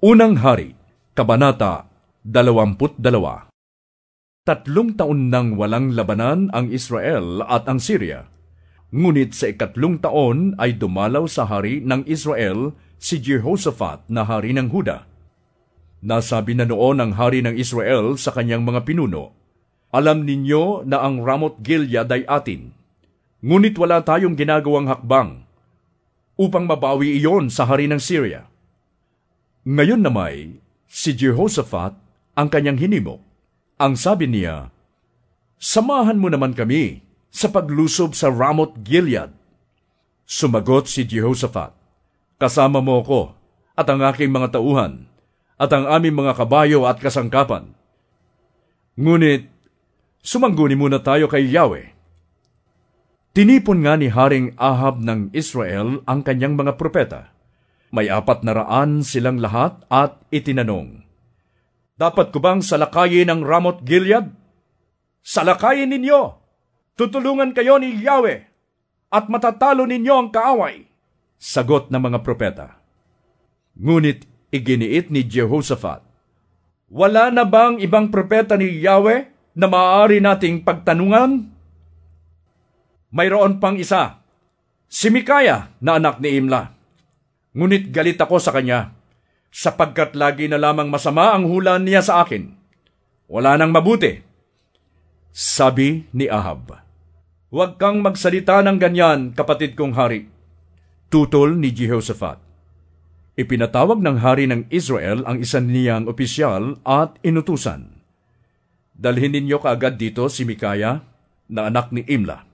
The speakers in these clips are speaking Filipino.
Unang Hari, Kabanata 22 Tatlong taon nang walang labanan ang Israel at ang Syria. Ngunit sa ikatlong taon ay dumalaw sa hari ng Israel si Jehoshaphat na hari ng Huda. Nasabi na noon ang hari ng Israel sa kanyang mga pinuno, Alam ninyo na ang Ramot Gilead ay atin, ngunit wala tayong ginagawang hakbang upang mabawi iyon sa hari ng Syria ngayon namay, si Jehoshaphat ang kanyang hinimok. Ang sabi niya, Samahan mo naman kami sa paglusob sa Ramoth Gilead. Sumagot si Jehoshaphat, Kasama mo ako at ang aking mga tauhan at ang aming mga kabayo at kasangkapan. Ngunit, sumangguni muna tayo kay Yahweh. Tinipon nga ni Haring Ahab ng Israel ang kanyang mga propeta may apat na raan silang lahat at itinanong, Dapat ko bang salakayin ang Ramot Gilead? Salakayin ninyo! Tutulungan kayo ni Yahweh at matatalo ninyo ang kaaway. Sagot ng mga propeta. Ngunit iginiit ni Jehoshaphat, Wala na bang ibang propeta ni Yahweh na maaari nating pagtanungan? Mayroon pang isa, si Mikaya na anak ni Imla. Ngunit galit ako sa kanya, sapagkat lagi na lamang masama ang hula niya sa akin. Wala nang mabuti. Sabi ni Ahab, Huwag kang magsalita ng ganyan, kapatid kong hari. Tutol ni Jehoshaphat. Ipinatawag ng hari ng Israel ang isa niyang opisyal at inutusan. Dalhin ninyo kaagad dito si Mikaya, na anak ni Imla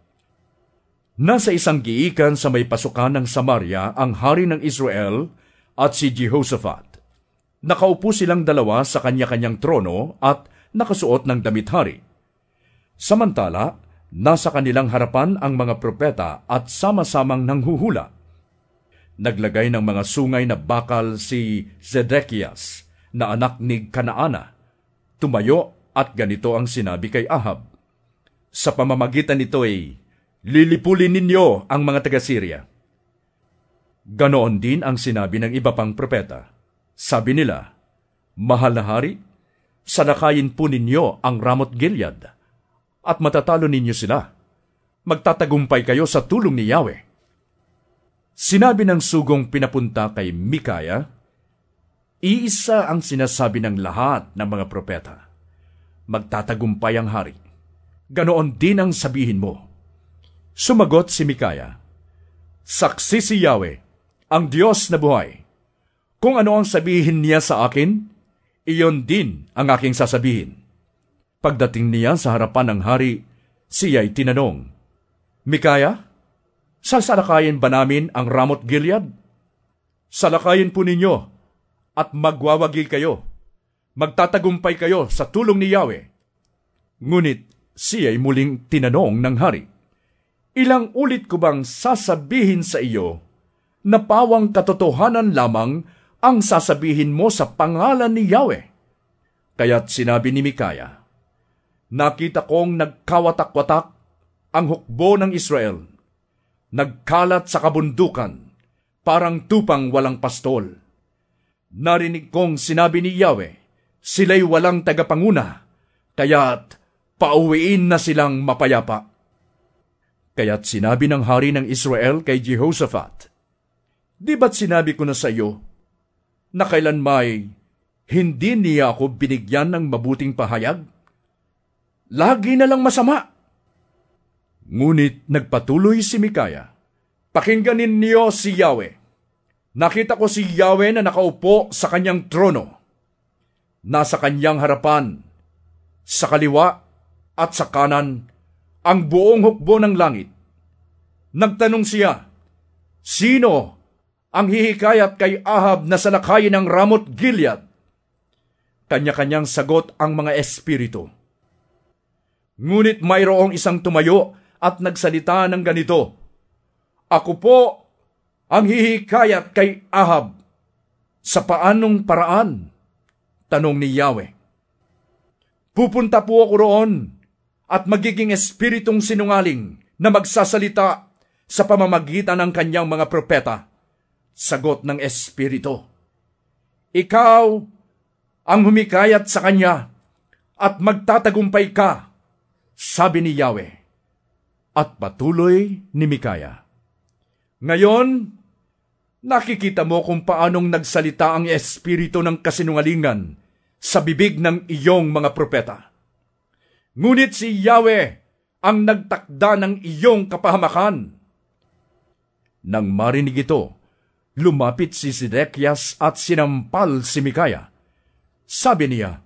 Nasa isang giikan sa may pasukan ng Samaria ang hari ng Israel at si Jehoshaphat. Nakaupo silang dalawa sa kanya-kanyang trono at nakasuot ng damit hari. Samantala, nasa kanilang harapan ang mga propeta at sama-samang nanghuhula. Naglagay ng mga sungay na bakal si Zedekias na anak ni Kanaana. Tumayo at ganito ang sinabi kay Ahab. Sa pamamagitan nito ay Lilipulin ninyo ang mga taga-Syria. Ganoon din ang sinabi ng iba pang propeta. Sabi nila, Mahal na hari, salakayin po ninyo ang Ramot Gilead at matatalo ninyo sila. Magtatagumpay kayo sa tulong ni Yahweh. Sinabi ng sugong pinapunta kay Mikaya, Iisa ang sinasabi ng lahat ng mga propeta. Magtatagumpay ang hari. Ganoon din ang sabihin mo Sumagot si Mikaya, Saksi si Yahweh, ang Diyos na buhay. Kung ano ang sabihin niya sa akin, iyon din ang aking sasabihin. Pagdating niya sa harapan ng hari, siya'y tinanong, Mikaya, sasalakayin ba namin ang Ramot Gilead? Salakayin po ninyo at magwawagi kayo. Magtatagumpay kayo sa tulong ni Yahweh. Ngunit siya'y muling tinanong ng hari, Ilang ulit ko bang sasabihin sa iyo na pawang katotohanan lamang ang sasabihin mo sa pangalan ni Yahweh? Kaya't sinabi ni Mikaya, Nakita kong nagkawatak-watak ang hukbo ng Israel. Nagkalat sa kabundukan, parang tupang walang pastol. Narinig kong sinabi ni Yahweh, sila'y walang tagapanguna, kaya't pauwiin na silang mapayapa. Kaya't sinabi ng hari ng Israel kay Jehoshaphat, Di ba't sinabi ko na sa iyo, na kailan may hindi niya ako binigyan ng mabuting pahayag? Lagi na lang masama. Ngunit nagpatuloy si Mikaya. Pakingganin niyo si Yahweh. Nakita ko si Yahweh na nakaupo sa kanyang trono. Nasa kanyang harapan, sa kaliwa at sa kanan ang buong hukbo ng langit. Nagtanong siya, Sino ang hihikayat kay Ahab na salakayin ng Ramot Gilead? Kanya-kanyang sagot ang mga espiritu. Ngunit mayroong isang tumayo at nagsalita ng ganito, Ako po ang hihikayat kay Ahab. Sa paanong paraan? Tanong ni Yahweh. Pupunta po ako roon at magiging espiritong sinungaling na magsasalita sa pamamagitan ng kanyang mga propeta. Sagot ng espiritu. Ikaw ang humikayat sa kanya at magtatagumpay ka, sabi ni Yahweh. At patuloy ni Mikaya. Ngayon, nakikita mo kung paanong nagsalita ang espiritu ng kasinungalingan sa bibig ng iyong mga propeta. Ngunit si Yahweh ang nagtakda ng iyong kapahamakan. Nang marinig ito, lumapit si Sidekias at sinampal si Mikaya. Sabi niya,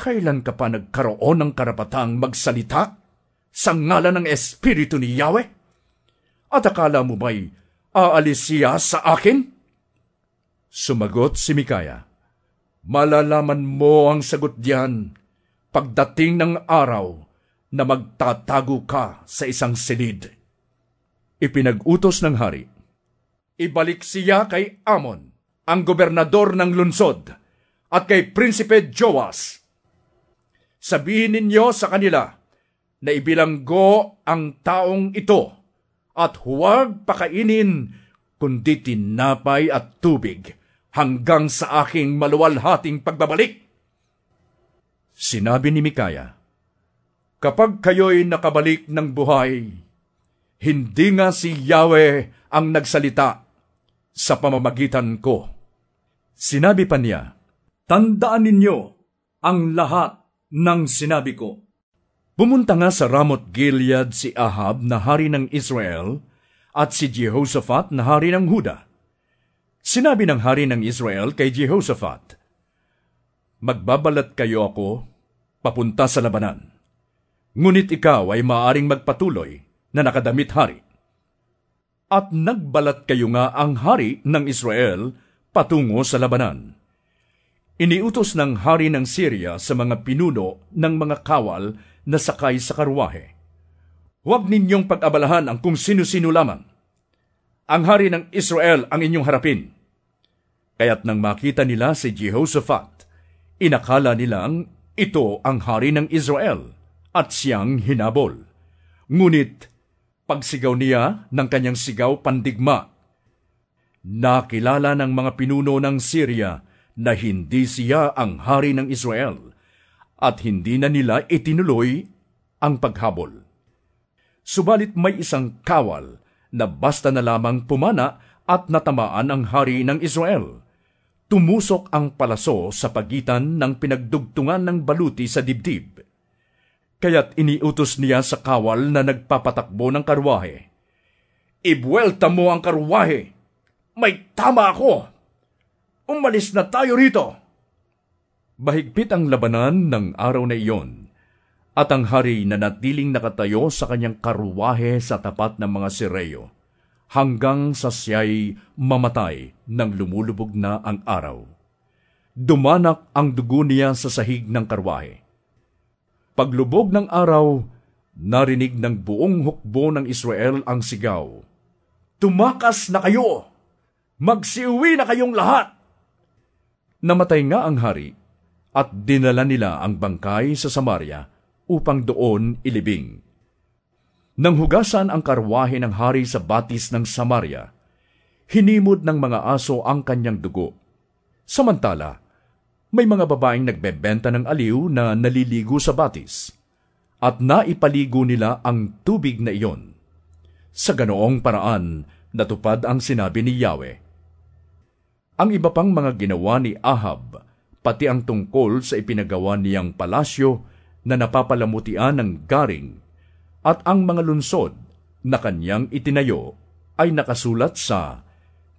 Kailan ka pa nagkaroon ng karapatang magsalita sa ngalan ng Espiritu ni Yahweh? At akala mo ba'y aalis siya sa akin? Sumagot si Mikaya, Malalaman mo ang sagot diyan pagdating ng araw na magtatago ka sa isang silid. Ipinag-utos ng hari, ibalik siya kay Amon, ang gobernador ng lunsod, at kay Prinsipe Joas. Sabihin ninyo sa kanila na ibilanggo ang taong ito at huwag pakainin kundi tinapay at tubig hanggang sa aking maluwalhating pagbabalik. Sinabi ni Mikaya, Kapag kayo'y nakabalik ng buhay, hindi nga si Yahweh ang nagsalita sa pamamagitan ko. Sinabi pa niya, Tandaan ninyo ang lahat ng sinabi ko. Pumunta nga sa Ramot Gilead si Ahab na hari ng Israel at si Jehoshaphat na hari ng Huda. Sinabi ng hari ng Israel kay Jehoshaphat, Magbabalat kayo ako papunta sa labanan. Ngunit ikaw ay maaring magpatuloy na nakadamit hari. At nagbalat kayo nga ang hari ng Israel patungo sa labanan. Iniutos ng hari ng Syria sa mga pinuno ng mga kawal na sakay sa karwahe. Huwag ninyong pag-abalahan ang kung sino-sino lamang ang hari ng Israel ang inyong harapin. Kaya't nang makita nila si Jehoshaphat, inakala nilang ito ang hari ng Israel at siyang hinabol. Ngunit pagsigaw niya ng kanyang sigaw pandigma, nakilala ng mga pinuno ng Syria na hindi siya ang hari ng Israel at hindi na nila itinuloy ang paghabol. Subalit may isang kawal na basta na lamang pumana at natamaan ang hari ng Israel. Tumusok ang palaso sa pagitan ng pinagdugtungan ng baluti sa dibdib. Kaya't iniutos niya sa kawal na nagpapatakbo ng karwahe. Ibuelta mo ang karwahe! May tama ako! Umalis na tayo rito! Bahigpit ang labanan ng araw na iyon at ang hari na natiling nakatayo sa kanyang karwahe sa tapat ng mga sireyo, hanggang sa siya'y mamatay nang lumulubog na ang araw. Dumanak ang dugo niya sa sahig ng karwahe. Paglubog ng araw, narinig ng buong hukbo ng Israel ang sigaw, Tumakas na kayo! Magsiuwi na kayong lahat! Namatay nga ang hari at dinala nila ang bangkay sa Samaria upang doon ilibing. Nang hugasan ang karwahe ng hari sa batis ng Samaria, hinimod ng mga aso ang kanyang dugo. Samantala, may mga babaeng nagbebenta ng aliw na naliligo sa batis, at naipaligo nila ang tubig na iyon. Sa ganoong paraan, natupad ang sinabi ni Yahweh. Ang iba pang mga ginawa ni Ahab, pati ang tungkol sa ipinagawa niyang palasyo na napapalamutian ng garing at ang mga lunsod na kanyang itinayo ay nakasulat sa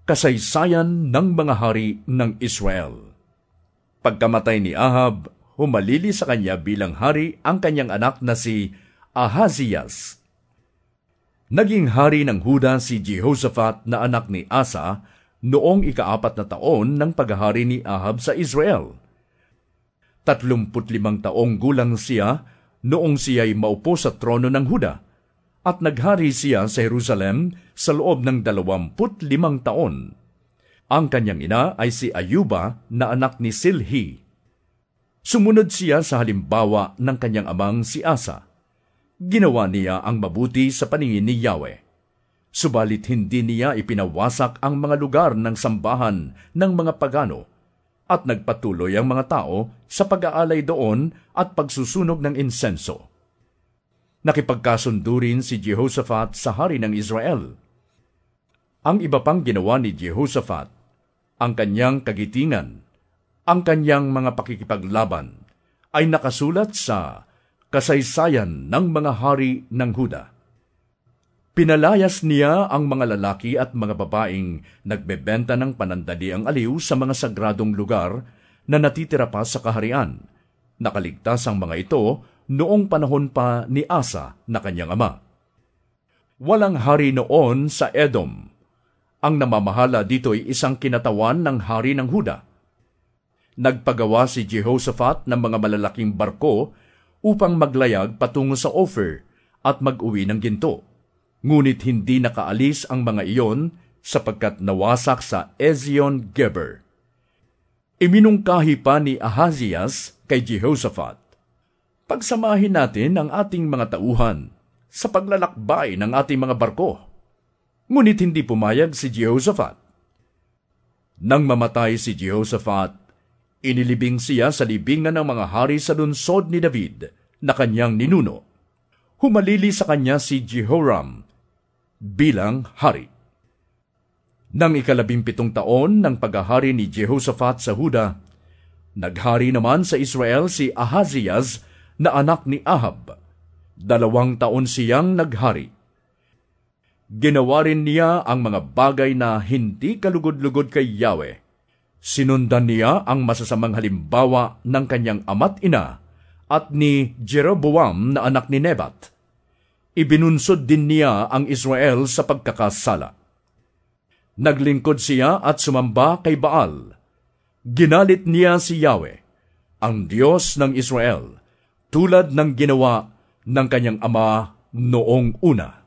Kasaysayan ng mga hari ng Israel. Pagkamatay ni Ahab, humalili sa kanya bilang hari ang kanyang anak na si Ahazias. Naging hari ng Huda si Jehoshaphat na anak ni Asa noong ikaapat na taon ng paghahari ni Ahab sa Israel. Tatlumput limang taong gulang siya noong siya'y maupo sa trono ng Huda at naghari siya sa Jerusalem sa loob ng dalawamput limang taon. Ang kanyang ina ay si Ayuba na anak ni Silhi. Sumunod siya sa halimbawa ng kanyang amang si Asa. Ginawa niya ang mabuti sa paningin ni Yahweh. Subalit hindi niya ipinawasak ang mga lugar ng sambahan ng mga pagano at nagpatuloy ang mga tao sa pag-aalay doon at pagsusunog ng insenso. Nakipagkasundo rin si Jehoshaphat sa hari ng Israel. Ang iba pang ginawa ni Jehoshaphat, ang kanyang kagitingan, ang kanyang mga pakikipaglaban, ay nakasulat sa kasaysayan ng mga hari ng Huda. Pinalayas niya ang mga lalaki at mga babaeng nagbebenta ng panandaliang aliw sa mga sagradong lugar na natitira pa sa kaharian. Nakaligtas ang mga ito noong panahon pa ni Asa na kanyang ama. Walang hari noon sa Edom. Ang namamahala dito ay isang kinatawan ng hari ng Huda. Nagpagawa si Jehoshaphat ng mga malalaking barko upang maglayag patungo sa Ophir at mag-uwi ng ginto ngunit hindi nakaalis ang mga iyon sapagkat nawasak sa Ezion Geber. Iminungkahi pa ni Ahazias kay Jehoshaphat, Pagsamahin natin ang ating mga tauhan sa paglalakbay ng ating mga barko. Ngunit hindi pumayag si Jehoshaphat. Nang mamatay si Jehoshaphat, inilibing siya sa libingan ng mga hari sa lunsod ni David na kanyang ninuno. Humalili sa kanya si Jehoram bilang hari. Nang ikalabing pitong taon ng paghahari ni Jehoshaphat sa Huda, naghari naman sa Israel si Ahazias na anak ni Ahab. Dalawang taon siyang naghari. Ginawa rin niya ang mga bagay na hindi kalugod-lugod kay Yahweh. Sinundan niya ang masasamang halimbawa ng kanyang ama't ina at ni Jeroboam na anak ni Nebat ibinunsod din niya ang Israel sa pagkakasala. Naglingkod siya at sumamba kay Baal. Ginalit niya si Yahweh, ang Diyos ng Israel, tulad ng ginawa ng kanyang ama noong una.